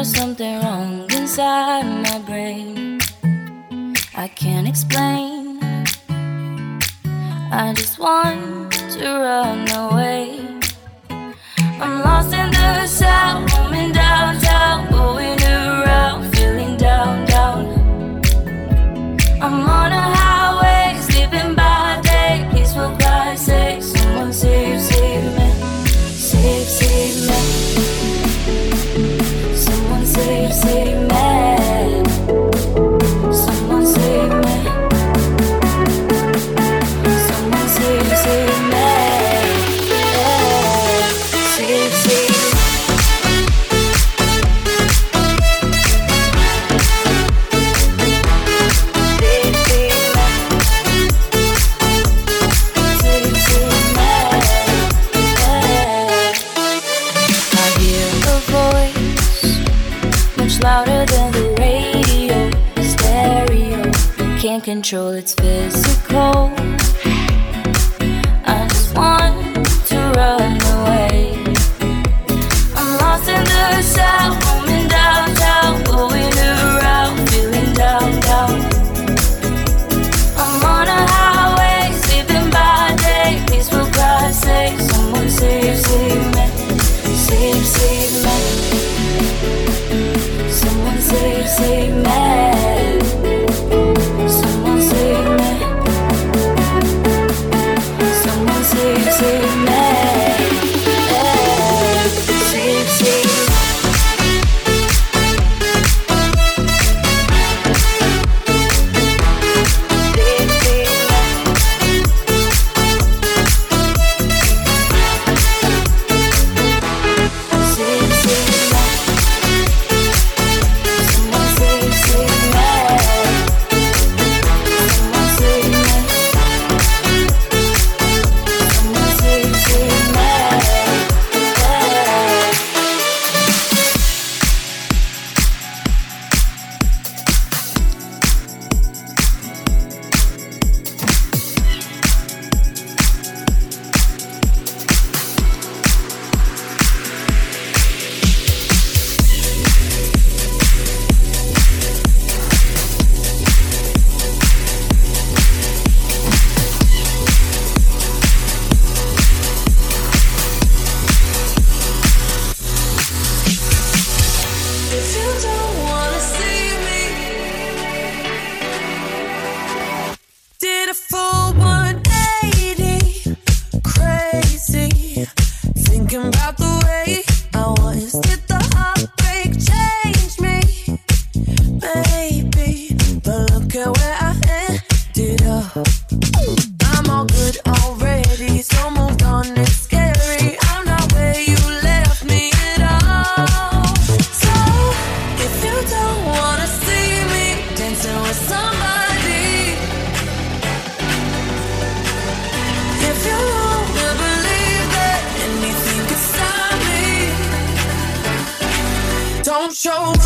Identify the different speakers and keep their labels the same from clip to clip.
Speaker 1: There's something wrong inside my brain. I can't explain. I just want to run away. control, it's physical. I just want to run away. I'm lost in the sound, roaming downtown, going around, feeling down, down. I'm on a highway, sleeping by day. Please, someone save, save me. Save, save me. Someone save, save
Speaker 2: show.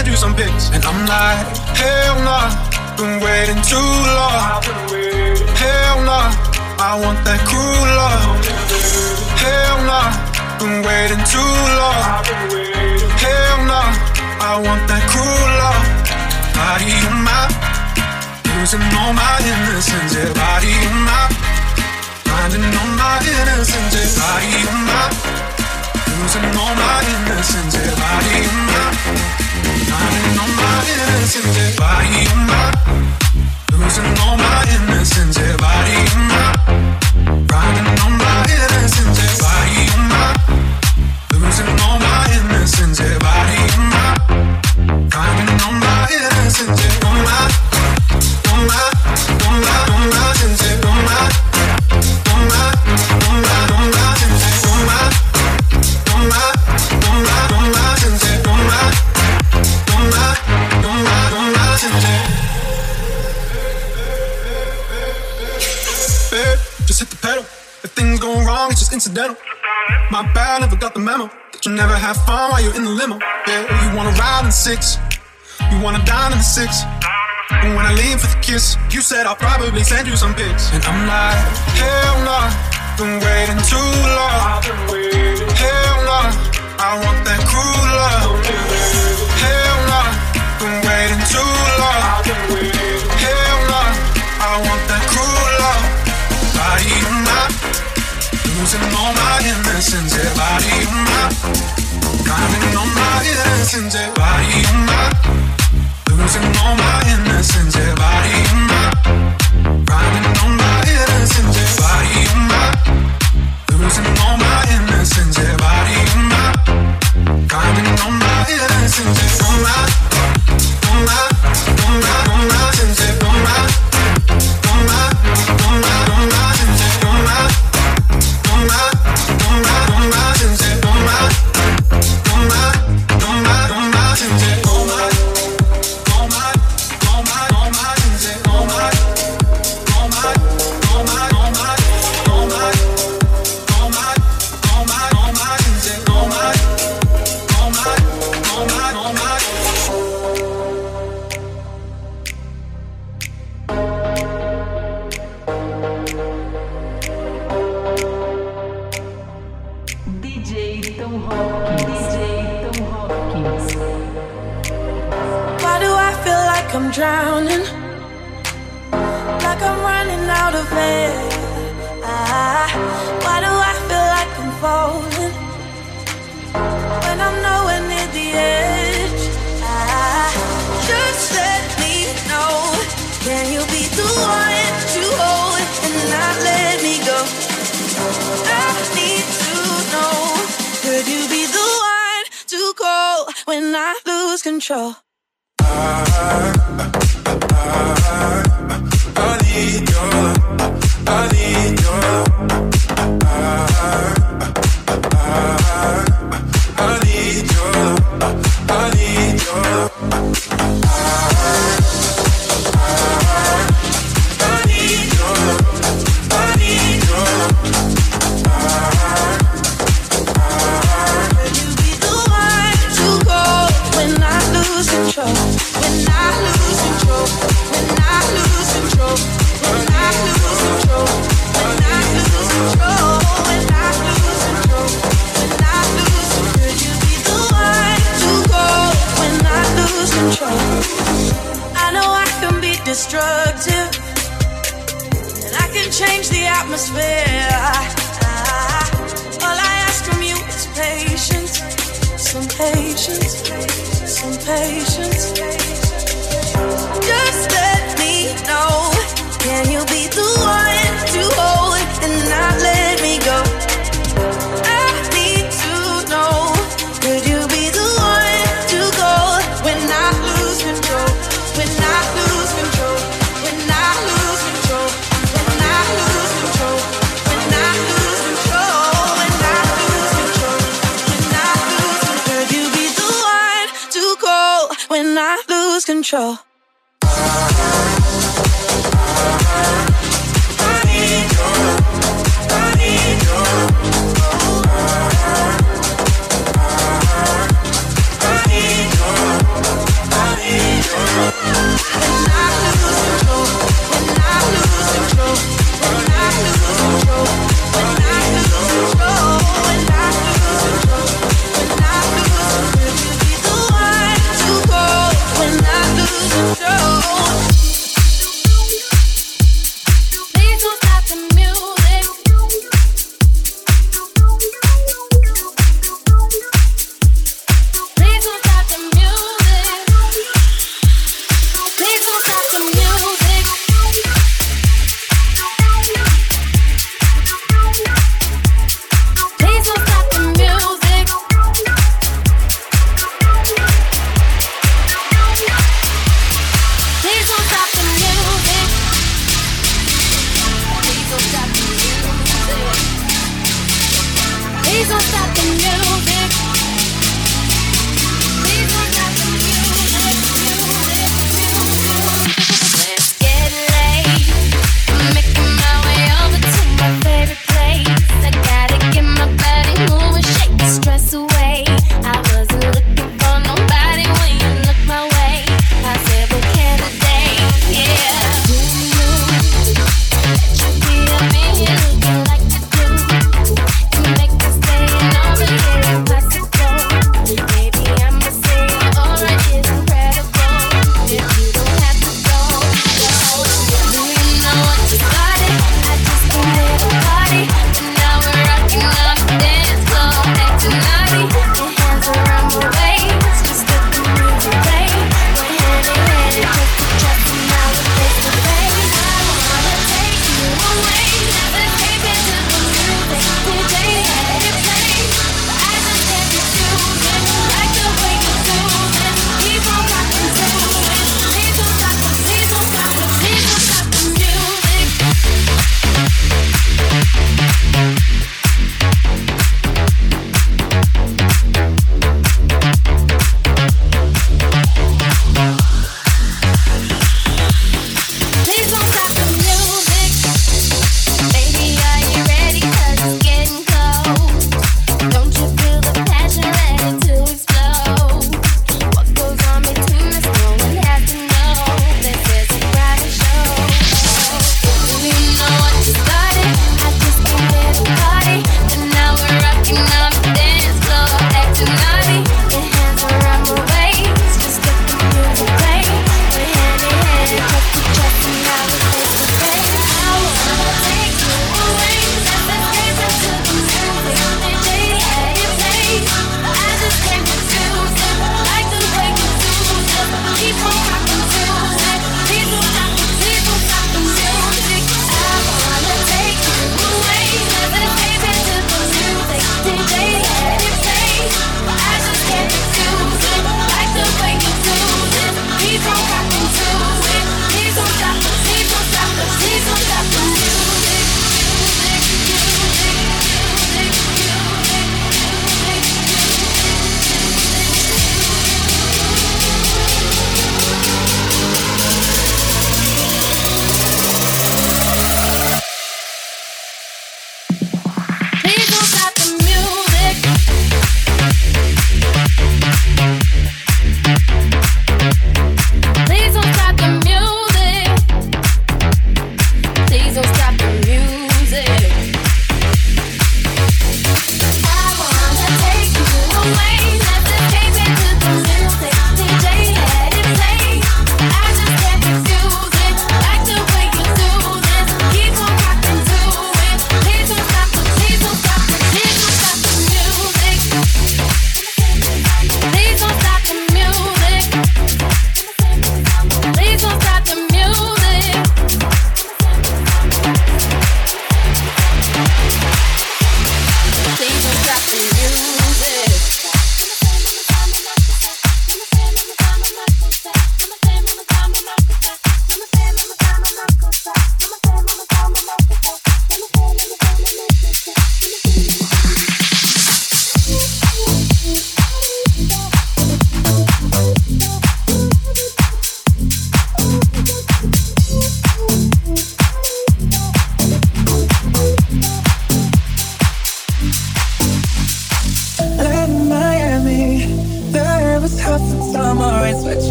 Speaker 2: You some
Speaker 3: pics. And I'm like, hell nah, been waiting too long. Hell nah, I want that cruel love. Hell nah, been waiting too long. Hell nah, I want that cruel love. Body on my, losing all my innocence. Yeah, body on my, finding all my innocence. Yeah, body on my, losing all my innocence. Yeah, body on my, finding all my innocence. Yeah, body on my, losing all my innocence. Yeah, body on my, Bad, never got the memo. That you never have fun while you're in the limo. Yeah, you wanna ride in the six, you wanna dine in the six. And when I lean for the kiss, you said I'll probably send you some pics. And I'm like, hell nah, been waiting too long. Hell nah, I want that cruel love. Hell nah, been waiting too long. Hell nah, I want that cruel love. Body on my, losing all my innocence. Yeah, body on my, finding all my innocence. Yeah, body on my, losing all my innocence. Yeah, body on my, finding all my innocence. Yeah, body on my, losing all my innocence. Yeah, body on my, finding all my innocence. Yeah, on my, on my, on my, on my
Speaker 2: patience. Control.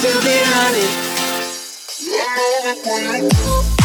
Speaker 4: Still be running. Oh,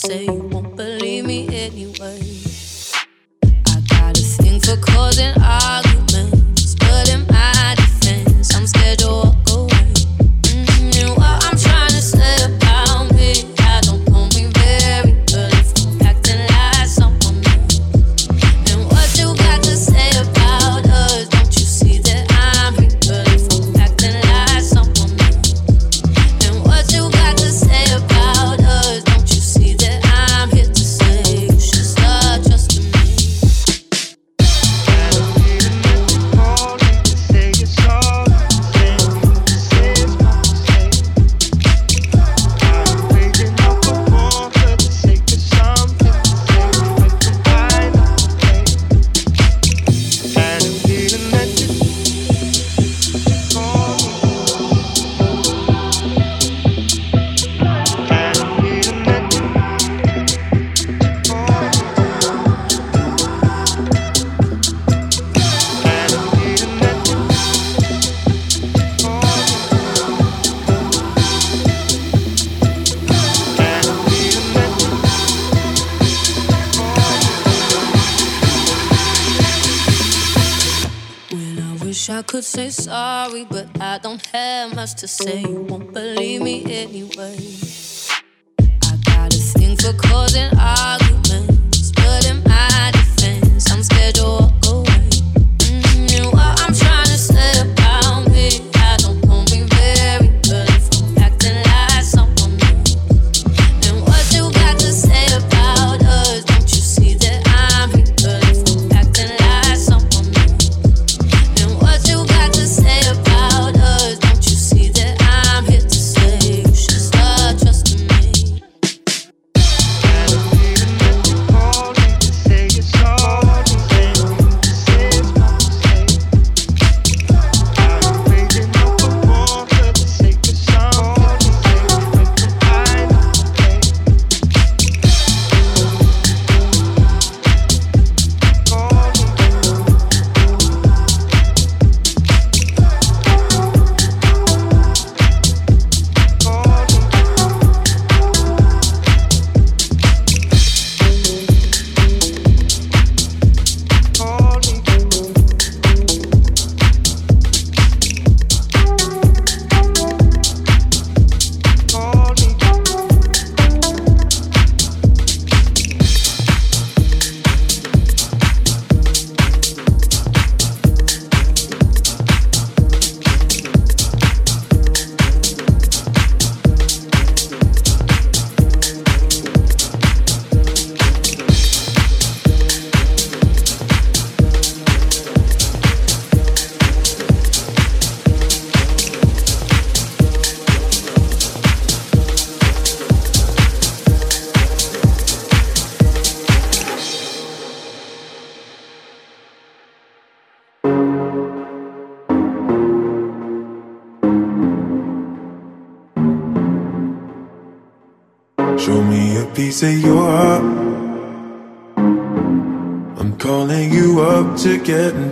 Speaker 5: have to say.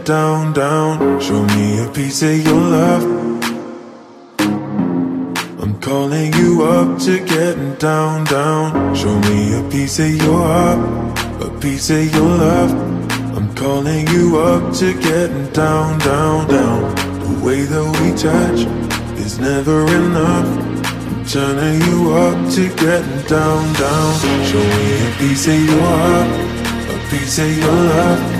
Speaker 6: down, down. Show me a piece of your love. I'm calling you up to get down, down. Show me a piece of your heart A piece of your love. I'm calling you up to get down, down, down. The way that we touch is never enough. Turning you up to getting down, down. Show me a piece of your heart, a piece of your love.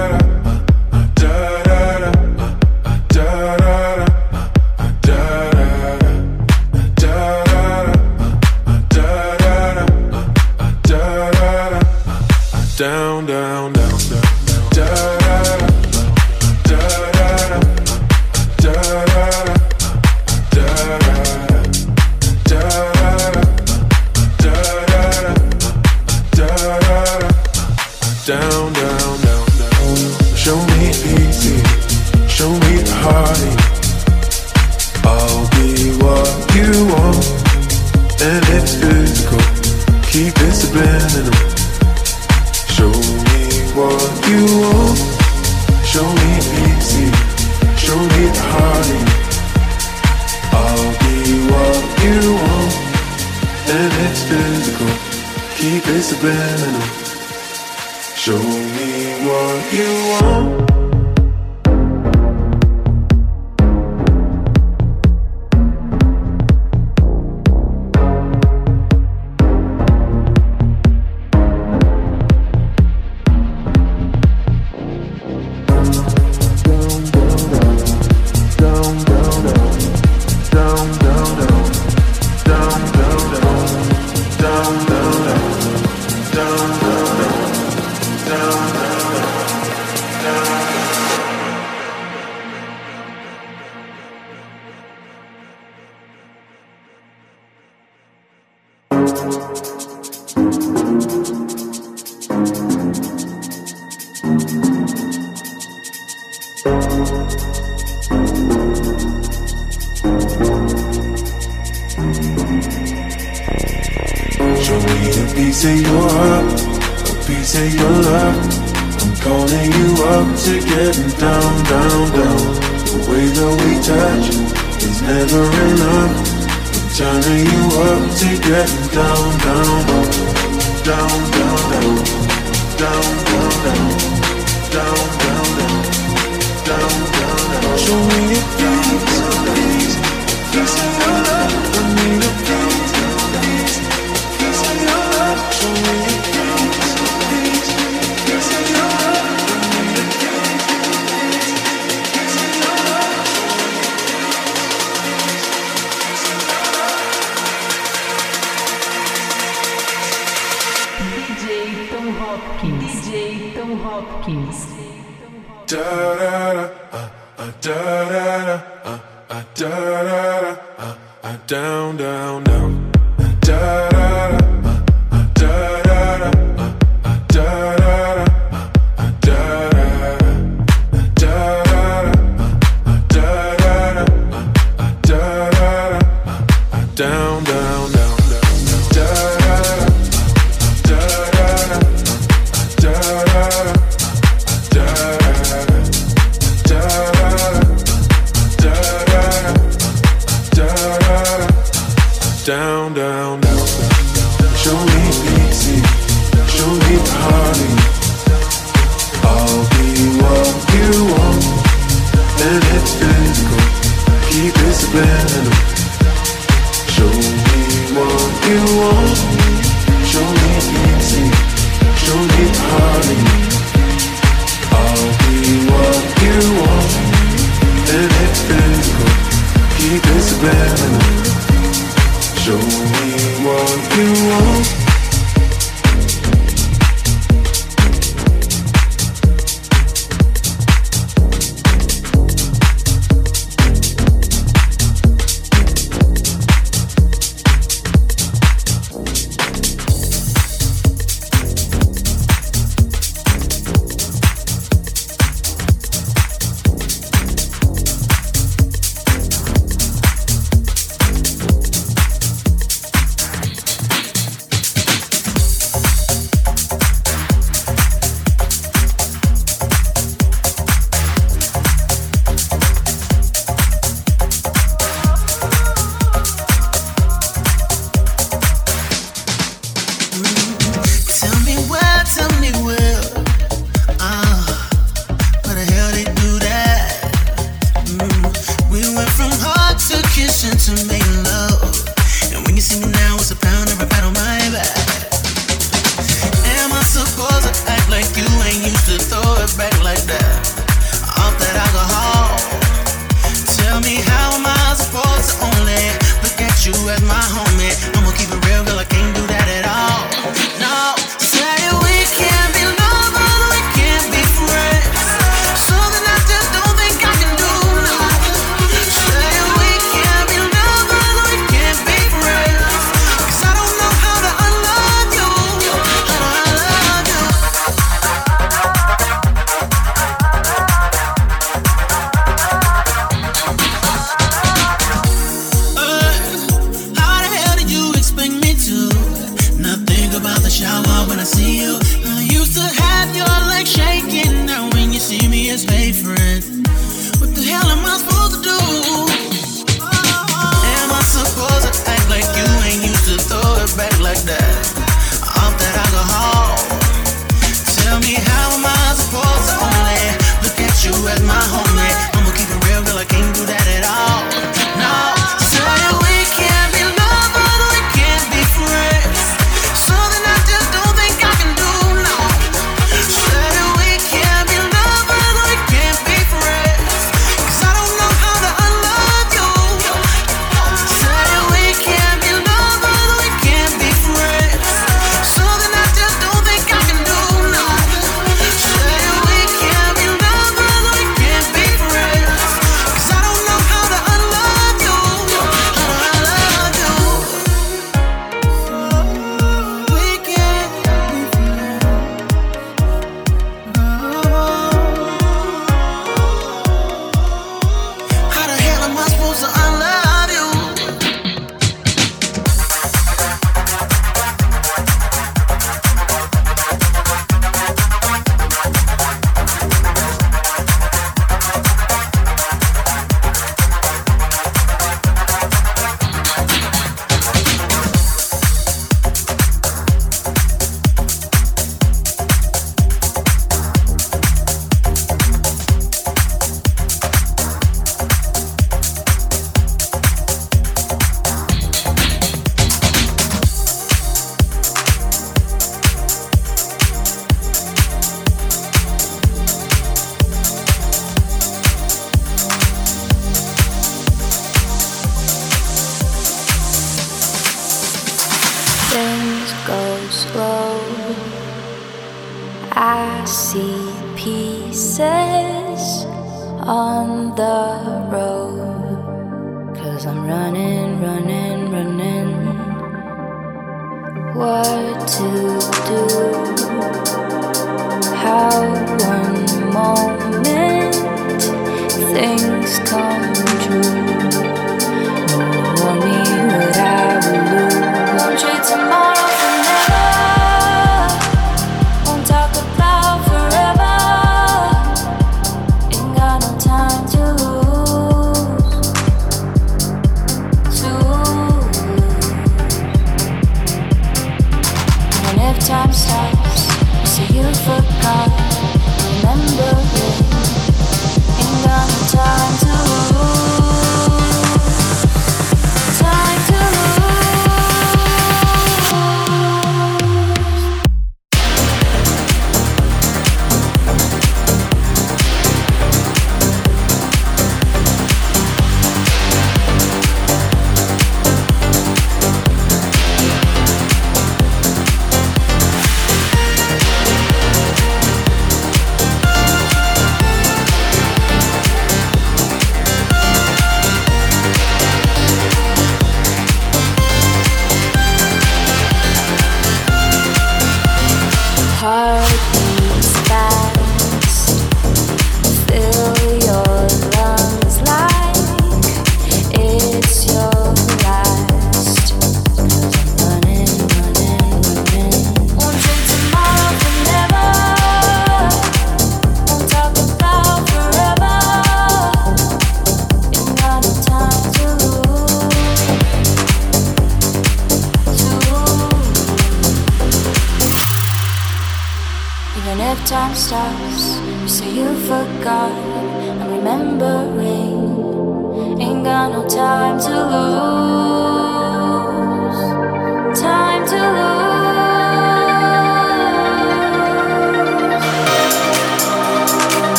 Speaker 7: As my homie.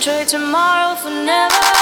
Speaker 1: Trade tomorrow for never.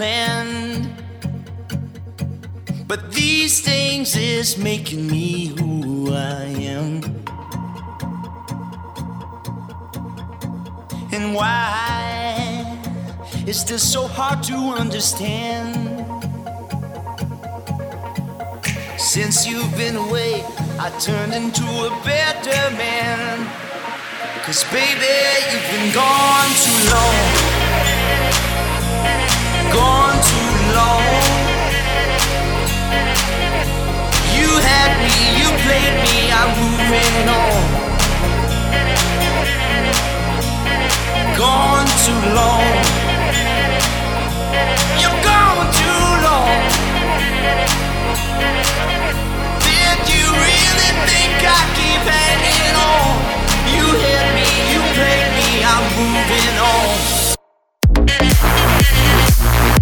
Speaker 8: Planned. But these things is making me who I am. And why is this so hard to understand? Since you've been away, I turned into a better man. Cause baby, you've been gone too long. Gone too long. You had me, you played me, I'm moving on. Gone too long. You're gone too long. Did you really think I keep hanging on? You hit me, you played me, I'm moving on. Thank you.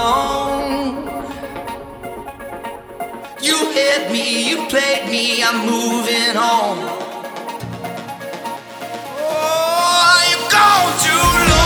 Speaker 8: Too. You hit me, you played me, I'm moving on. Oh, you've gone too long.